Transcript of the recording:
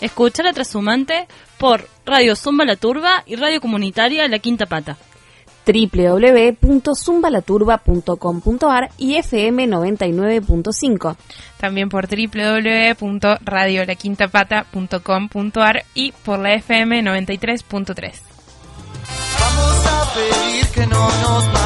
Escuchar a Trasumante por Radio Zumba La Turba y Radio Comunitaria La Quinta Pata www.zumbalaturba.com.ar y FM 99.5. También por www.radiolaquintapata.com.ar y por la FM 93.3. Vamos a pedir que no nos